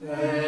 Amen.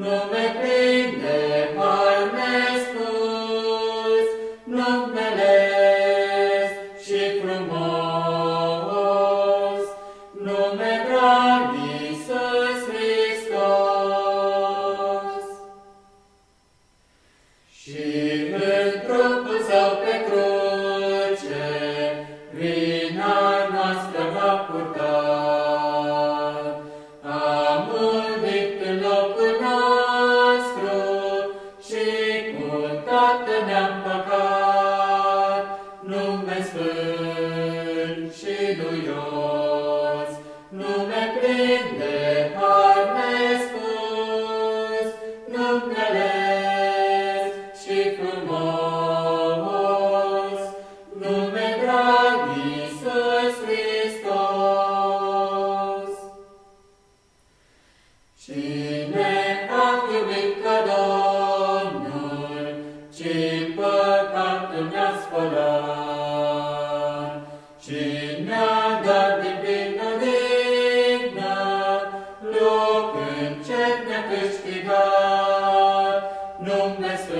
no toate ne-am păcat, nume sfânt și duios, nume plin de har nespus, numelez și frumos, nume drag Iisus Hristos. Cine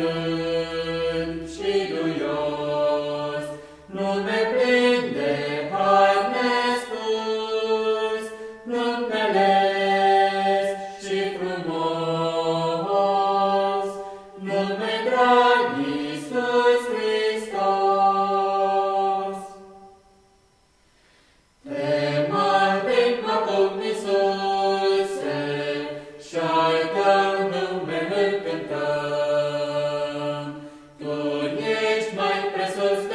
blând și duios, nu ne plinde. Jesús